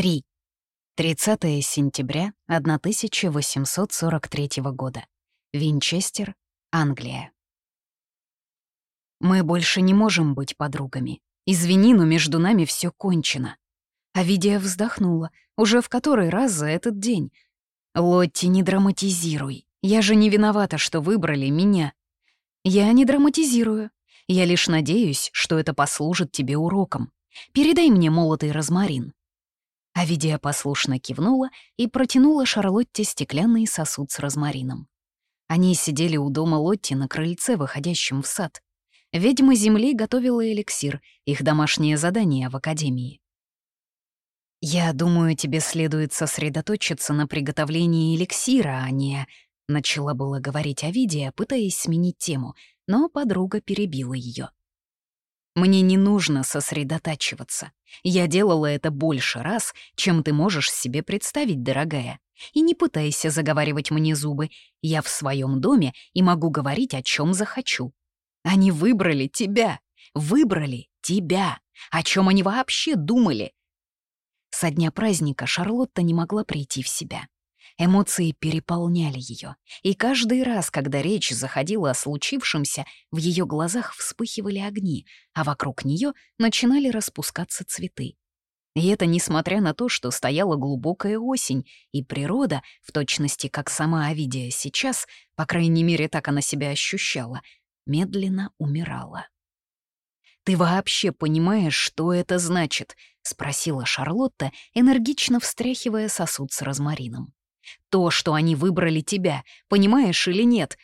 3. 30 сентября 1843 года. Винчестер, Англия. Мы больше не можем быть подругами. Извини, но между нами все кончено. Авидия вздохнула, уже в который раз за этот день. «Лотти, не драматизируй. Я же не виновата, что выбрали меня. Я не драматизирую. Я лишь надеюсь, что это послужит тебе уроком. Передай мне молотый розмарин». Авидия послушно кивнула и протянула Шарлотте стеклянный сосуд с розмарином. Они сидели у дома Лотти на крыльце, выходящем в сад. Ведьма Земли готовила эликсир, их домашнее задание в Академии. «Я думаю, тебе следует сосредоточиться на приготовлении эликсира, а не...» Начала было говорить Авидия, пытаясь сменить тему, но подруга перебила ее. Мне не нужно сосредотачиваться. Я делала это больше раз, чем ты можешь себе представить, дорогая. И не пытайся заговаривать мне зубы. Я в своем доме и могу говорить, о чем захочу. Они выбрали тебя. Выбрали тебя. О чем они вообще думали? Со дня праздника Шарлотта не могла прийти в себя. Эмоции переполняли ее, и каждый раз, когда речь заходила о случившемся, в ее глазах вспыхивали огни, а вокруг нее начинали распускаться цветы. И это несмотря на то, что стояла глубокая осень, и природа, в точности как сама Авидия сейчас, по крайней мере, так она себя ощущала, медленно умирала. «Ты вообще понимаешь, что это значит?» — спросила Шарлотта, энергично встряхивая сосуд с розмарином. То, что они выбрали тебя, понимаешь или нет?»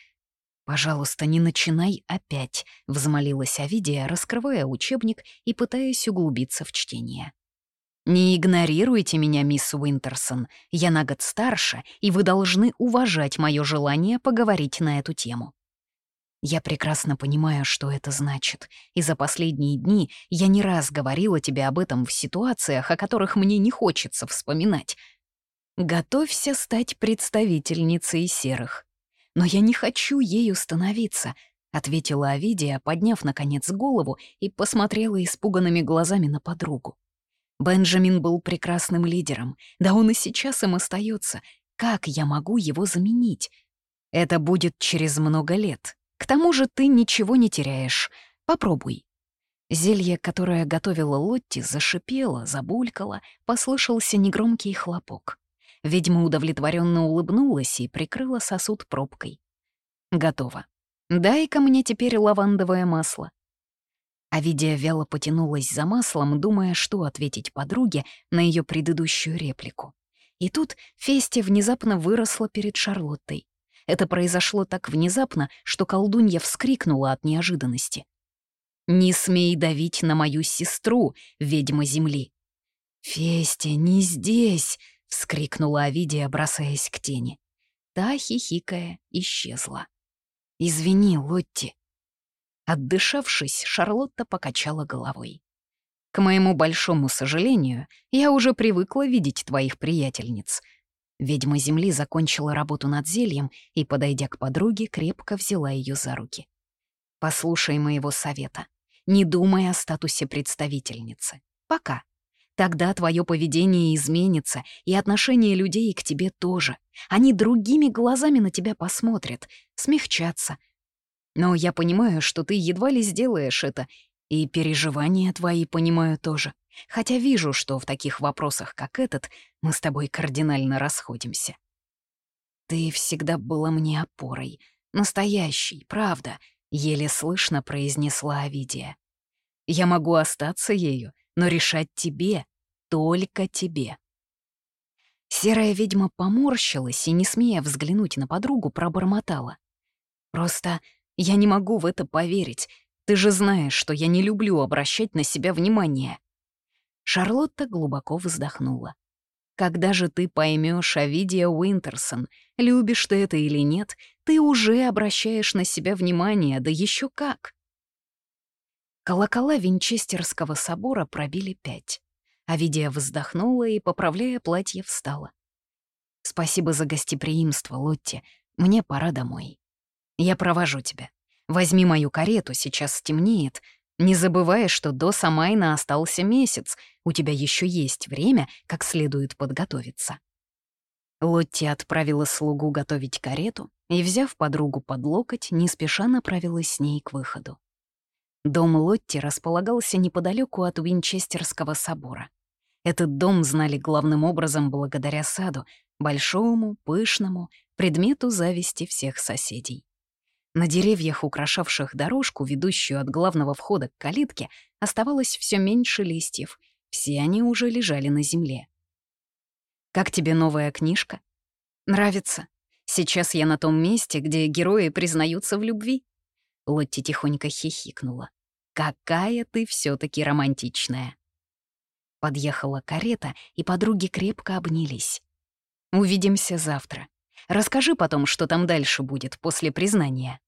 «Пожалуйста, не начинай опять», — взмолилась Авидия, раскрывая учебник и пытаясь углубиться в чтение. «Не игнорируйте меня, мисс Уинтерсон. Я на год старше, и вы должны уважать мое желание поговорить на эту тему». Я прекрасно понимаю, что это значит, и за последние дни я не раз говорила тебе об этом в ситуациях, о которых мне не хочется вспоминать. Готовься стать представительницей серых. Но я не хочу ею становиться, ответила Авидия, подняв, наконец, голову и посмотрела испуганными глазами на подругу. Бенджамин был прекрасным лидером, да он и сейчас им остается. Как я могу его заменить? Это будет через много лет. К тому же ты ничего не теряешь. Попробуй. Зелье, которое готовила Лотти, зашипело, забулькало, послышался негромкий хлопок. Ведьма удовлетворенно улыбнулась и прикрыла сосуд пробкой. «Готово. Дай-ка мне теперь лавандовое масло». Авидия вяло потянулась за маслом, думая, что ответить подруге на ее предыдущую реплику. И тут Фести внезапно выросла перед Шарлоттой. Это произошло так внезапно, что колдунья вскрикнула от неожиданности. «Не смей давить на мою сестру, ведьма земли!» «Фестя, не здесь!» — вскрикнула Авидия, бросаясь к тени. Та, хихикая, исчезла. «Извини, Лотти». Отдышавшись, Шарлотта покачала головой. «К моему большому сожалению, я уже привыкла видеть твоих приятельниц». Ведьма Земли закончила работу над зельем и, подойдя к подруге, крепко взяла ее за руки. «Послушай моего совета. Не думай о статусе представительницы. Пока. Тогда твое поведение изменится, и отношение людей к тебе тоже. Они другими глазами на тебя посмотрят, смягчатся. Но я понимаю, что ты едва ли сделаешь это, и переживания твои понимаю тоже. Хотя вижу, что в таких вопросах, как этот, мы с тобой кардинально расходимся. Ты всегда была мне опорой. Настоящей, правда, — еле слышно произнесла Авидия. Я могу остаться ею, но решать тебе, только тебе. Серая ведьма поморщилась и, не смея взглянуть на подругу, пробормотала. «Просто я не могу в это поверить. Ты же знаешь, что я не люблю обращать на себя внимание». Шарлотта глубоко вздохнула. «Когда же ты поймешь Авидия Уинтерсон, любишь ты это или нет, ты уже обращаешь на себя внимание, да еще как!» Колокола Винчестерского собора пробили пять. Авидия вздохнула и, поправляя платье, встала. «Спасибо за гостеприимство, Лотти. Мне пора домой. Я провожу тебя. Возьми мою карету, сейчас стемнеет. Не забывай, что до Самайна остался месяц, у тебя еще есть время, как следует подготовиться. Лотти отправила слугу готовить карету и, взяв подругу под локоть, не спеша направилась с ней к выходу. Дом Лотти располагался неподалеку от Винчестерского собора. Этот дом знали главным образом благодаря саду, большому, пышному, предмету зависти всех соседей. На деревьях, украшавших дорожку, ведущую от главного входа к калитке, оставалось все меньше листьев. Все они уже лежали на земле. «Как тебе новая книжка?» «Нравится. Сейчас я на том месте, где герои признаются в любви». Лотти тихонько хихикнула. «Какая ты все таки романтичная!» Подъехала карета, и подруги крепко обнялись. «Увидимся завтра. Расскажи потом, что там дальше будет после признания».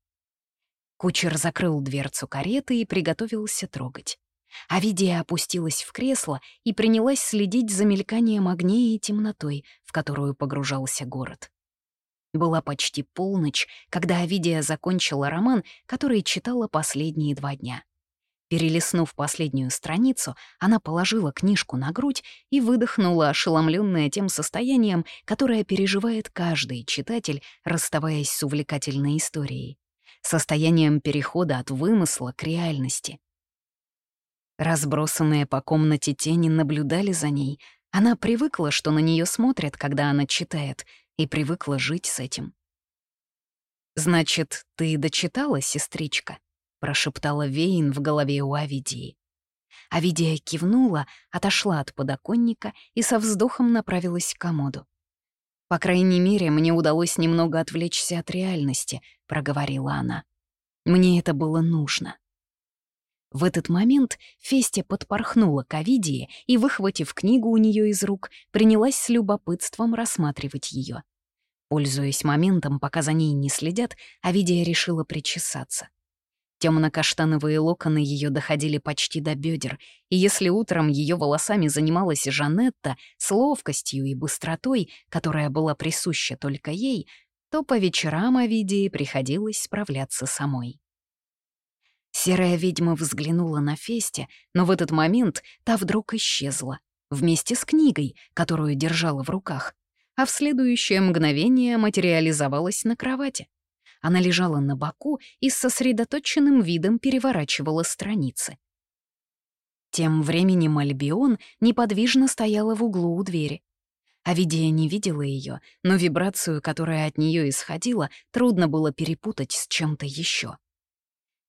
Кучер закрыл дверцу кареты и приготовился трогать. Авидия опустилась в кресло и принялась следить за мельканием огней и темнотой, в которую погружался город. Была почти полночь, когда Авидия закончила роман, который читала последние два дня. Перелистнув последнюю страницу, она положила книжку на грудь и выдохнула, ошеломленная тем состоянием, которое переживает каждый читатель, расставаясь с увлекательной историей. Состоянием перехода от вымысла к реальности. Разбросанные по комнате тени наблюдали за ней. Она привыкла, что на нее смотрят, когда она читает, и привыкла жить с этим. «Значит, ты дочитала, сестричка?» — прошептала Вейн в голове у Авидии. Авидия кивнула, отошла от подоконника и со вздохом направилась к комоду. «По крайней мере, мне удалось немного отвлечься от реальности», — проговорила она. «Мне это было нужно». В этот момент Фестя подпорхнула к Авидии и, выхватив книгу у нее из рук, принялась с любопытством рассматривать ее. Пользуясь моментом, пока за ней не следят, Авидия решила причесаться. Темно-каштановые локоны ее доходили почти до бедер, и если утром ее волосами занималась Жанетта с ловкостью и быстротой, которая была присуща только ей, то по вечерам Овидии приходилось справляться самой. Серая ведьма взглянула на Фесте, но в этот момент та вдруг исчезла, вместе с книгой, которую держала в руках, а в следующее мгновение материализовалась на кровати. Она лежала на боку и с сосредоточенным видом переворачивала страницы. Тем временем Альбион неподвижно стояла в углу у двери. Авидия не видела ее, но вибрацию, которая от нее исходила, трудно было перепутать с чем-то еще.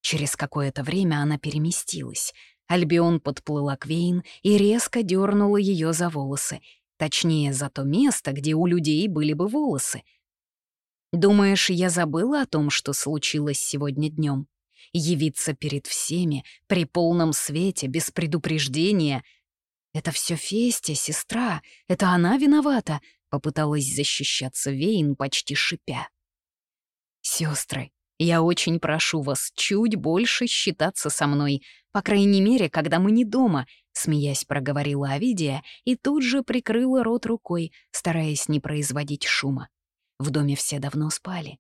Через какое-то время она переместилась. Альбион подплыла к Вейн и резко дернула ее за волосы, точнее, за то место, где у людей были бы волосы — Думаешь, я забыла о том, что случилось сегодня днем? Явиться перед всеми, при полном свете, без предупреждения. Это все Фестя, сестра, это она виновата, попыталась защищаться Вейн, почти шипя. Сестры, я очень прошу вас чуть больше считаться со мной, по крайней мере, когда мы не дома, смеясь проговорила Авидия и тут же прикрыла рот рукой, стараясь не производить шума. В доме все давно спали.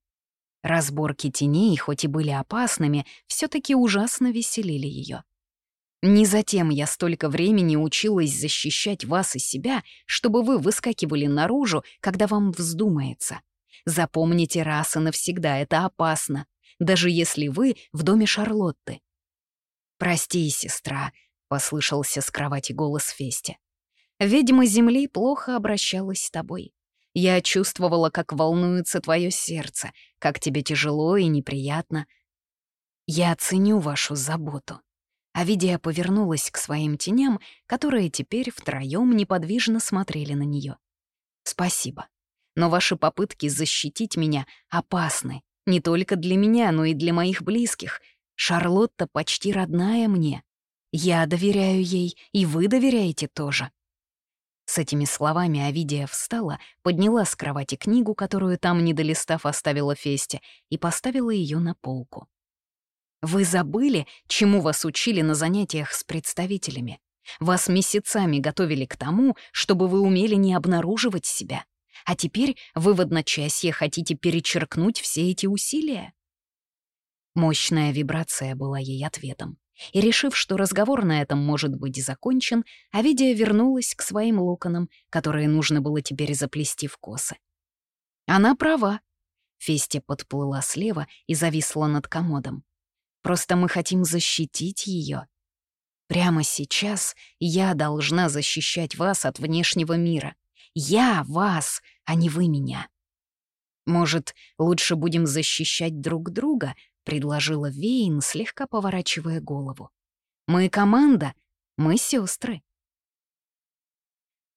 Разборки теней, хоть и были опасными, все таки ужасно веселили ее. Не затем я столько времени училась защищать вас и себя, чтобы вы выскакивали наружу, когда вам вздумается. Запомните раз и навсегда, это опасно, даже если вы в доме Шарлотты. «Прости, сестра», — послышался с кровати голос Фести. «Ведьма Земли плохо обращалась с тобой. Я чувствовала, как волнуется твое сердце, как тебе тяжело и неприятно. Я ценю вашу заботу. Авидия повернулась к своим теням, которые теперь втроем неподвижно смотрели на нее. Спасибо. Но ваши попытки защитить меня опасны. Не только для меня, но и для моих близких. Шарлотта почти родная мне. Я доверяю ей, и вы доверяете тоже. С этими словами Авидия встала, подняла с кровати книгу, которую там, не долистав, оставила Фесте, и поставила ее на полку. «Вы забыли, чему вас учили на занятиях с представителями? Вас месяцами готовили к тому, чтобы вы умели не обнаруживать себя. А теперь вы в одночасье хотите перечеркнуть все эти усилия?» Мощная вибрация была ей ответом. И решив, что разговор на этом может быть закончен, Авидия вернулась к своим локонам, которые нужно было теперь заплести в косы. Она права. Фестия подплыла слева и зависла над комодом. Просто мы хотим защитить ее. Прямо сейчас я должна защищать вас от внешнего мира. Я вас, а не вы меня. Может, лучше будем защищать друг друга, предложила Вейн, слегка поворачивая голову. Мы команда, мы сестры.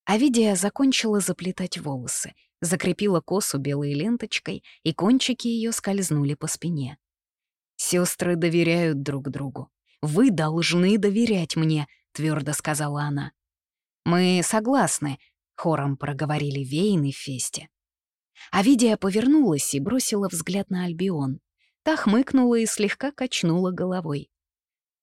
Авидия закончила заплетать волосы, закрепила косу белой ленточкой, и кончики ее скользнули по спине. Сестры доверяют друг другу. «Вы должны доверять мне», — твердо сказала она. «Мы согласны», — хором проговорили Вейн и Фесте. Авидия повернулась и бросила взгляд на Альбион. Та хмыкнула и слегка качнула головой.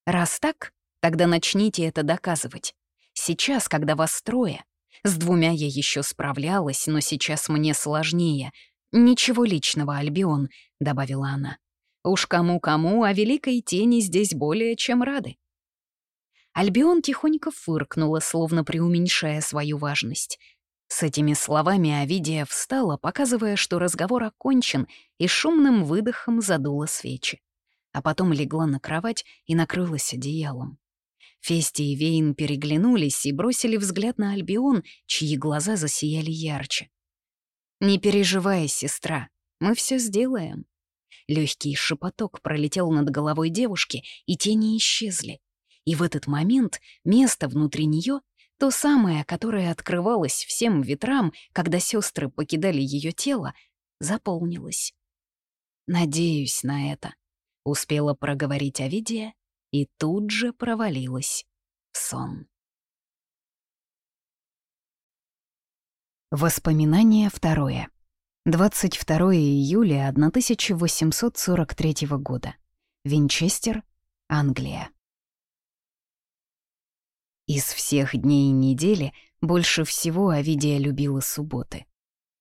«Раз так, тогда начните это доказывать. Сейчас, когда вас трое. С двумя я еще справлялась, но сейчас мне сложнее. Ничего личного, Альбион», — добавила она. Уж кому-кому, а великой тени здесь более чем рады. Альбион тихонько фыркнула, словно преуменьшая свою важность. С этими словами Авидия встала, показывая, что разговор окончен, и шумным выдохом задула свечи. А потом легла на кровать и накрылась одеялом. Фести и Вейн переглянулись и бросили взгляд на Альбион, чьи глаза засияли ярче. «Не переживай, сестра, мы все сделаем», Легкий шепоток пролетел над головой девушки, и тени исчезли. И в этот момент место внутри нее, то самое, которое открывалось всем ветрам, когда сестры покидали ее тело, заполнилось. «Надеюсь на это», — успела проговорить Овидия и тут же провалилась в сон. Воспоминание второе. 22 июля 1843 года. Винчестер, Англия. Из всех дней недели больше всего Авидия любила субботы.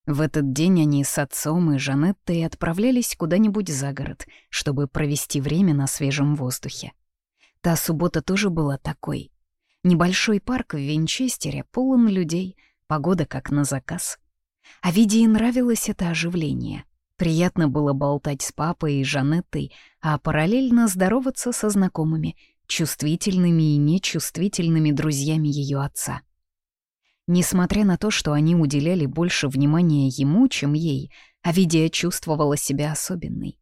В этот день они с отцом и Жанеттой отправлялись куда-нибудь за город, чтобы провести время на свежем воздухе. Та суббота тоже была такой. Небольшой парк в Винчестере полон людей, погода как на заказ — а Видии нравилось это оживление. Приятно было болтать с папой и Жанеттой, а параллельно здороваться со знакомыми, чувствительными и нечувствительными друзьями ее отца. Несмотря на то, что они уделяли больше внимания ему, чем ей, Авидия чувствовала себя особенной.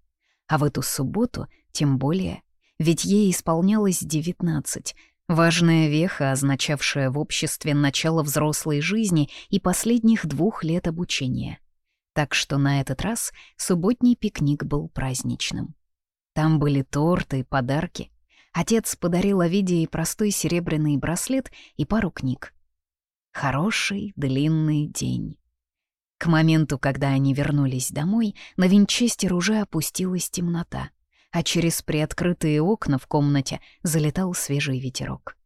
А в эту субботу тем более, ведь ей исполнялось девятнадцать, Важная веха, означавшая в обществе начало взрослой жизни и последних двух лет обучения. Так что на этот раз субботний пикник был праздничным. Там были торты подарки. Отец подарил Овидии простой серебряный браслет и пару книг. Хороший длинный день. К моменту, когда они вернулись домой, на Винчестер уже опустилась темнота — а через приоткрытые окна в комнате залетал свежий ветерок.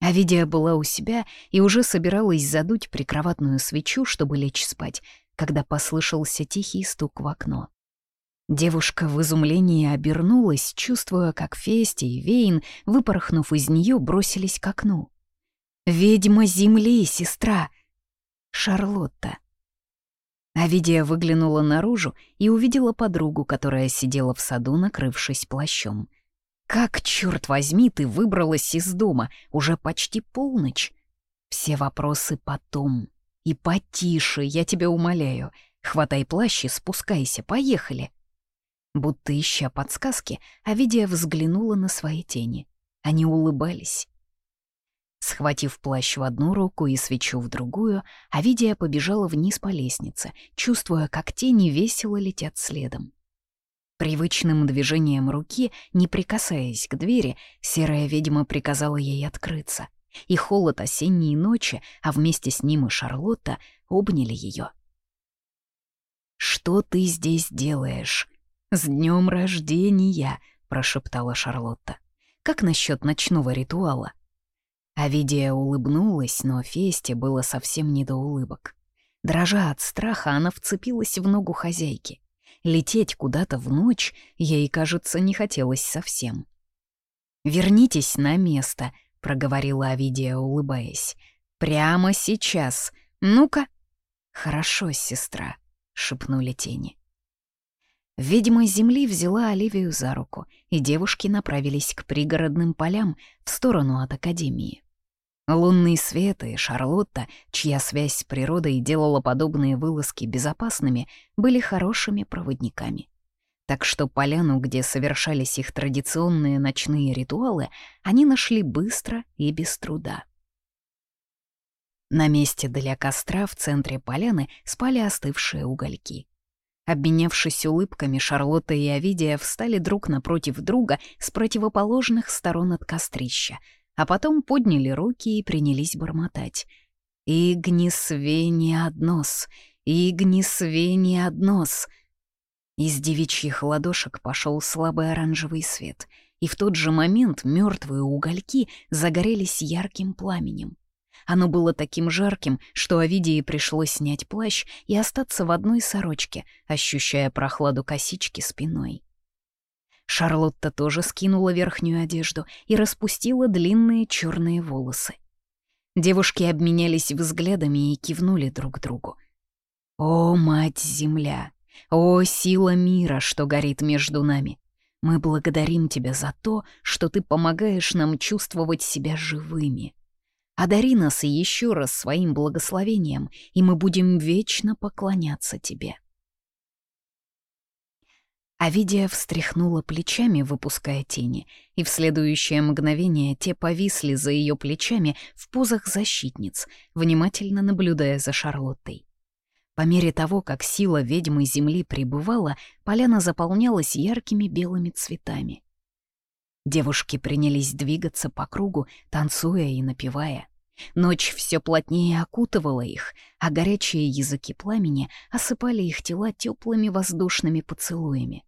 Авидия была у себя и уже собиралась задуть прикроватную свечу, чтобы лечь спать, когда послышался тихий стук в окно. Девушка в изумлении обернулась, чувствуя, как Фести и Вейн, выпорхнув из нее, бросились к окну. «Ведьма земли, сестра!» «Шарлотта!» Авидия выглянула наружу и увидела подругу, которая сидела в саду, накрывшись плащом. «Как, черт возьми, ты выбралась из дома? Уже почти полночь?» «Все вопросы потом. И потише, я тебя умоляю. Хватай плащ и спускайся, поехали!» Будто ища подсказки, Авидия взглянула на свои тени. Они улыбались. Схватив плащ в одну руку и свечу в другую, Авидия побежала вниз по лестнице, чувствуя, как тени весело летят следом. Привычным движением руки, не прикасаясь к двери, серая ведьма приказала ей открыться. И холод осенней ночи, а вместе с ним и Шарлотта, обняли ее. «Что ты здесь делаешь?» «С днем рождения!» — прошептала Шарлотта. «Как насчет ночного ритуала?» Авидия улыбнулась, но Фесте было совсем не до улыбок. Дрожа от страха, она вцепилась в ногу хозяйки. Лететь куда-то в ночь ей, кажется, не хотелось совсем. «Вернитесь на место», — проговорила Авидия, улыбаясь. «Прямо сейчас. Ну-ка». «Хорошо, сестра», — шепнули тени. Ведьма земли взяла Оливию за руку, и девушки направились к пригородным полям в сторону от Академии. Лунный свет и Шарлотта, чья связь с природой делала подобные вылазки безопасными, были хорошими проводниками. Так что поляну, где совершались их традиционные ночные ритуалы, они нашли быстро и без труда. На месте для костра в центре поляны спали остывшие угольки. Обменявшись улыбками, Шарлотта и Овидия встали друг напротив друга с противоположных сторон от кострища, а потом подняли руки и принялись бормотать. «Игни свени однос! Игни свени однос!» Из девичьих ладошек пошел слабый оранжевый свет, и в тот же момент мертвые угольки загорелись ярким пламенем. Оно было таким жарким, что Овидии пришлось снять плащ и остаться в одной сорочке, ощущая прохладу косички спиной. Шарлотта тоже скинула верхнюю одежду и распустила длинные черные волосы. Девушки обменялись взглядами и кивнули друг другу. «О, Мать-Земля! О, сила мира, что горит между нами! Мы благодарим тебя за то, что ты помогаешь нам чувствовать себя живыми!» Одари нас еще раз своим благословением, и мы будем вечно поклоняться тебе». Авидия встряхнула плечами, выпуская тени, и в следующее мгновение те повисли за ее плечами в позах защитниц, внимательно наблюдая за Шарлоттой. По мере того, как сила ведьмы Земли пребывала, поляна заполнялась яркими белыми цветами. Девушки принялись двигаться по кругу, танцуя и напевая. Ночь все плотнее окутывала их, а горячие языки пламени осыпали их тела теплыми воздушными поцелуями.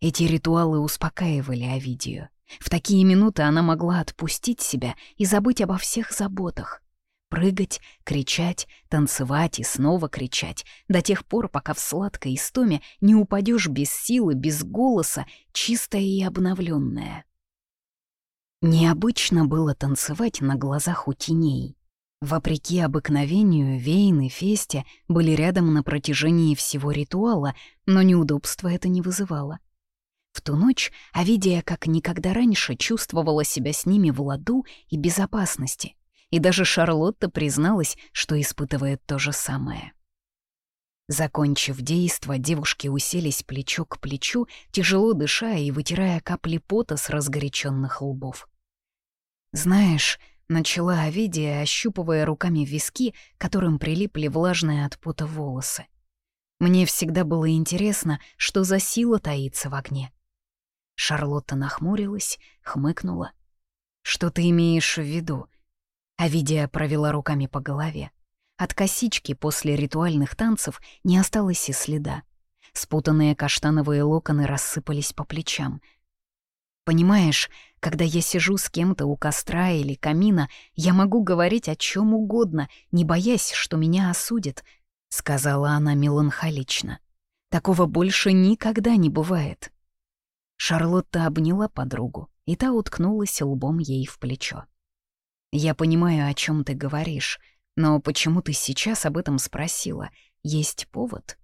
Эти ритуалы успокаивали Овидию. В такие минуты она могла отпустить себя и забыть обо всех заботах. Прыгать, кричать, танцевать и снова кричать, до тех пор, пока в сладкой истоме не упадешь без силы, без голоса, чистая и обновленная. Необычно было танцевать на глазах у теней. Вопреки обыкновению, Вейн и Фесте были рядом на протяжении всего ритуала, но неудобства это не вызывало. В ту ночь Авидия как никогда раньше чувствовала себя с ними в ладу и безопасности, и даже Шарлотта призналась, что испытывает то же самое. Закончив действо, девушки уселись плечо к плечу, тяжело дыша и вытирая капли пота с разгоряченных лбов. «Знаешь», — начала Овидия, ощупывая руками виски, которым прилипли влажные от пота волосы. «Мне всегда было интересно, что за сила таится в огне». Шарлотта нахмурилась, хмыкнула. «Что ты имеешь в виду?» Авидия провела руками по голове. От косички после ритуальных танцев не осталось и следа. Спутанные каштановые локоны рассыпались по плечам. Понимаешь, когда я сижу с кем-то у костра или камина, я могу говорить о чем угодно, не боясь, что меня осудят, — сказала она меланхолично. Такого больше никогда не бывает. Шарлотта обняла подругу, и та уткнулась лбом ей в плечо. «Я понимаю, о чем ты говоришь», но почему ты сейчас об этом спросила? Есть повод?»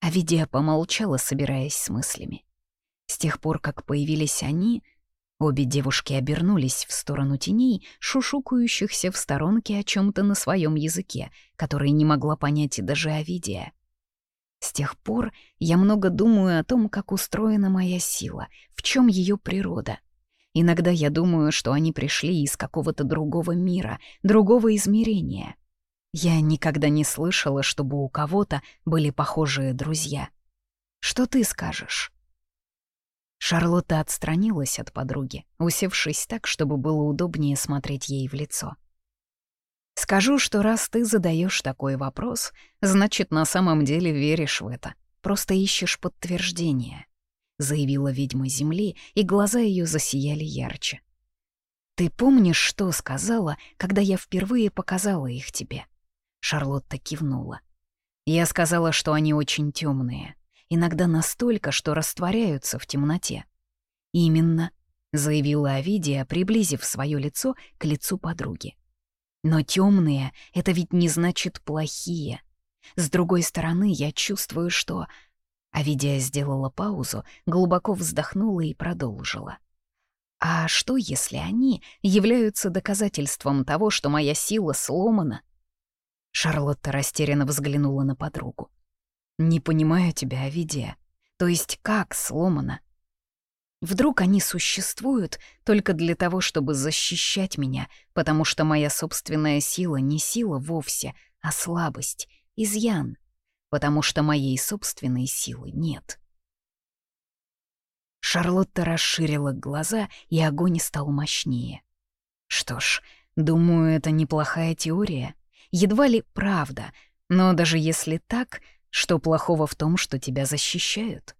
Авидия помолчала, собираясь с мыслями. С тех пор, как появились они, обе девушки обернулись в сторону теней, шушукающихся в сторонке о чем то на своем языке, который не могла понять даже Авидия. С тех пор я много думаю о том, как устроена моя сила, в чем ее природа. Иногда я думаю, что они пришли из какого-то другого мира, другого измерения. Я никогда не слышала, чтобы у кого-то были похожие друзья. Что ты скажешь?» Шарлотта отстранилась от подруги, усевшись так, чтобы было удобнее смотреть ей в лицо. «Скажу, что раз ты задаешь такой вопрос, значит, на самом деле веришь в это, просто ищешь подтверждение. — заявила ведьма Земли, и глаза ее засияли ярче. «Ты помнишь, что сказала, когда я впервые показала их тебе?» Шарлотта кивнула. «Я сказала, что они очень темные, иногда настолько, что растворяются в темноте. Именно. — заявила Авидия, приблизив свое лицо к лицу подруги. «Но темные — это ведь не значит плохие. С другой стороны, я чувствую, что...» Авидия сделала паузу, глубоко вздохнула и продолжила. «А что, если они являются доказательством того, что моя сила сломана?» Шарлотта растерянно взглянула на подругу. «Не понимаю тебя, Авидия. То есть как сломана? Вдруг они существуют только для того, чтобы защищать меня, потому что моя собственная сила не сила вовсе, а слабость, изъян, потому что моей собственной силы нет. Шарлотта расширила глаза, и огонь стал мощнее. Что ж, думаю, это неплохая теория. Едва ли правда, но даже если так, что плохого в том, что тебя защищают?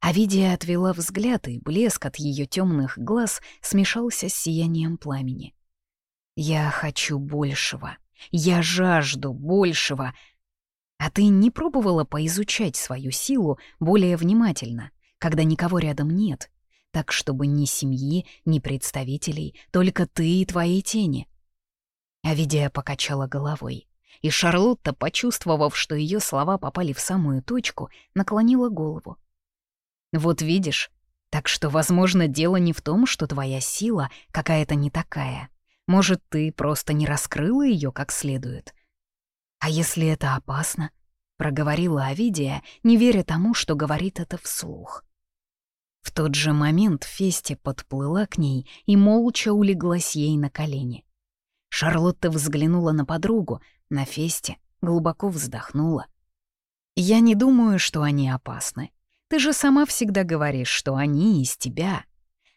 Авидия отвела взгляд, и блеск от ее темных глаз смешался с сиянием пламени. «Я хочу большего. Я жажду большего. А ты не пробовала поизучать свою силу более внимательно, когда никого рядом нет, так чтобы ни семьи, ни представителей, только ты и твои тени?» Авидия покачала головой. И Шарлотта, почувствовав, что ее слова попали в самую точку, наклонила голову. Вот видишь, так что, возможно, дело не в том, что твоя сила какая-то не такая. Может, ты просто не раскрыла ее как следует. А если это опасно? Проговорила Авидия, не веря тому, что говорит это вслух. В тот же момент Фести подплыла к ней и молча улеглась ей на колени. Шарлотта взглянула на подругу, на Фести, глубоко вздохнула. «Я не думаю, что они опасны. Ты же сама всегда говоришь, что они из тебя.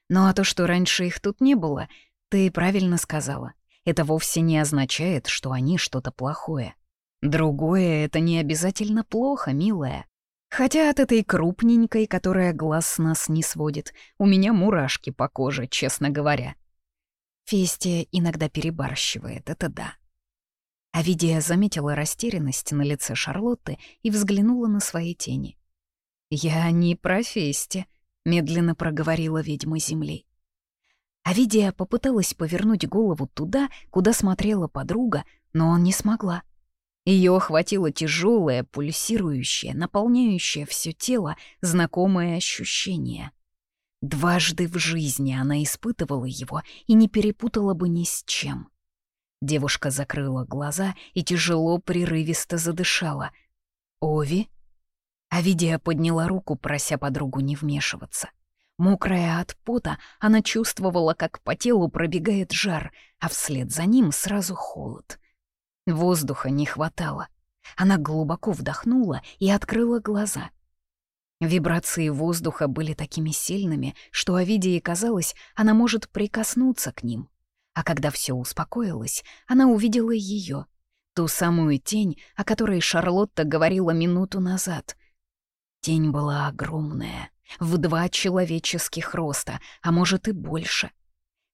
Ну а то, что раньше их тут не было, ты правильно сказала. Это вовсе не означает, что они что-то плохое. Другое — это не обязательно плохо, милая. Хотя от этой крупненькой, которая глаз с нас не сводит, у меня мурашки по коже, честно говоря. Фестия иногда перебарщивает, это да. Авидия заметила растерянность на лице Шарлотты и взглянула на свои тени. «Я не про Фести», — медленно проговорила ведьма Земли. Авидия попыталась повернуть голову туда, куда смотрела подруга, но он не смогла. Ее охватило тяжелое, пульсирующее, наполняющее все тело знакомое ощущение. Дважды в жизни она испытывала его и не перепутала бы ни с чем. Девушка закрыла глаза и тяжело, прерывисто задышала. «Ови?» Авидия подняла руку, прося подругу не вмешиваться. Мокрая от пота, она чувствовала, как по телу пробегает жар, а вслед за ним сразу холод. Воздуха не хватало. Она глубоко вдохнула и открыла глаза. Вибрации воздуха были такими сильными, что Авидии казалось, она может прикоснуться к ним. А когда все успокоилось, она увидела ее, ту самую тень, о которой Шарлотта говорила минуту назад. Тень была огромная, в два человеческих роста, а может и больше.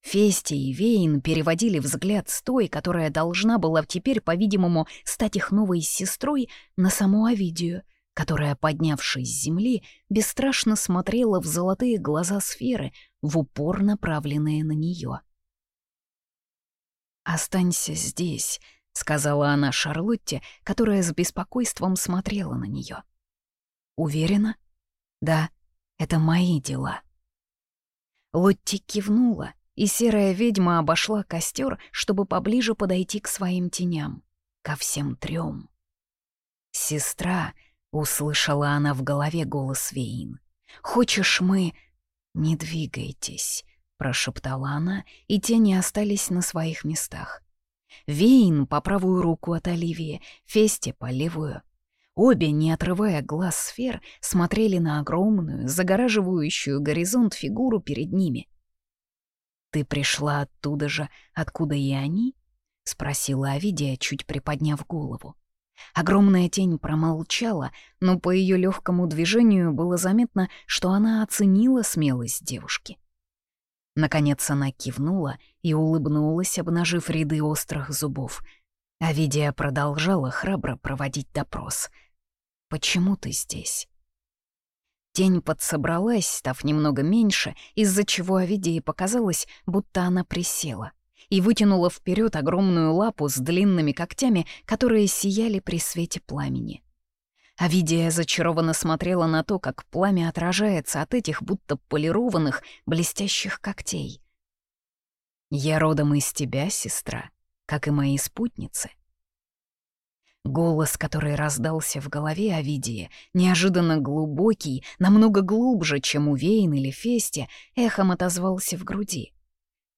Фести и Вейн переводили взгляд с той, которая должна была теперь, по-видимому, стать их новой сестрой, на саму Авидию, которая, поднявшись с земли, бесстрашно смотрела в золотые глаза сферы, в упор направленные на нее. «Останься здесь», — сказала она Шарлотте, которая с беспокойством смотрела на нее. Уверена? Да, это мои дела. Лотти кивнула, и серая ведьма обошла костер, чтобы поближе подойти к своим теням, ко всем трем. «Сестра», — услышала она в голове голос Вейн, — «хочешь мы...» «Не двигайтесь», — прошептала она, и тени остались на своих местах. Вейн по правую руку от Оливии, Фесте по левую — Обе, не отрывая глаз сфер, смотрели на огромную, загораживающую горизонт фигуру перед ними. «Ты пришла оттуда же, откуда и они?» — спросила Авидия, чуть приподняв голову. Огромная тень промолчала, но по ее легкому движению было заметно, что она оценила смелость девушки. Наконец она кивнула и улыбнулась, обнажив ряды острых зубов. Авидия продолжала храбро проводить допрос — Почему ты здесь?» Тень подсобралась, став немного меньше, из-за чего Овидии показалось, будто она присела, и вытянула вперед огромную лапу с длинными когтями, которые сияли при свете пламени. Овидия зачарованно смотрела на то, как пламя отражается от этих будто полированных, блестящих когтей. «Я родом из тебя, сестра, как и мои спутницы», Голос, который раздался в голове Овидии, неожиданно глубокий, намного глубже, чем у Вейн или Фести, эхом отозвался в груди.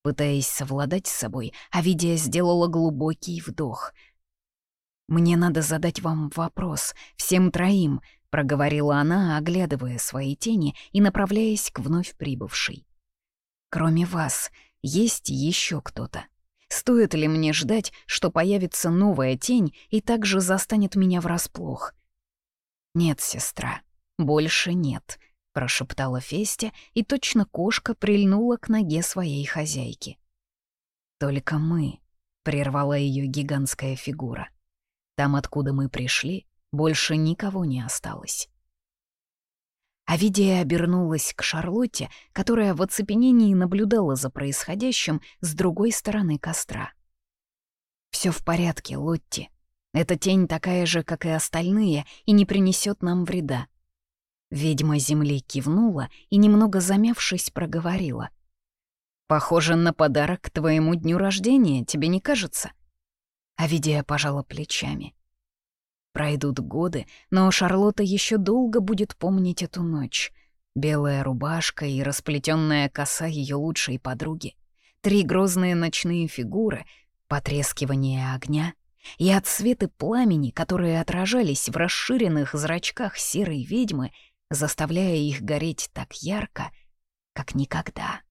Пытаясь совладать с собой, Овидия сделала глубокий вдох. «Мне надо задать вам вопрос, всем троим», — проговорила она, оглядывая свои тени и направляясь к вновь прибывшей. «Кроме вас, есть еще кто-то?» Стоит ли мне ждать, что появится новая тень и также застанет меня врасплох? «Нет, сестра, больше нет», — прошептала Фестя, и точно кошка прильнула к ноге своей хозяйки. «Только мы», — прервала ее гигантская фигура. «Там, откуда мы пришли, больше никого не осталось». Авидия обернулась к Шарлотте, которая в оцепенении наблюдала за происходящим с другой стороны костра. Все в порядке, Лотти. Эта тень такая же, как и остальные, и не принесет нам вреда». Ведьма земли кивнула и, немного замявшись, проговорила. «Похоже на подарок к твоему дню рождения, тебе не кажется?» Авидия пожала плечами. Пройдут годы, но Шарлотта еще долго будет помнить эту ночь. Белая рубашка и расплетенная коса ее лучшей подруги, три грозные ночные фигуры, потрескивание огня и отсветы пламени, которые отражались в расширенных зрачках серой ведьмы, заставляя их гореть так ярко, как никогда.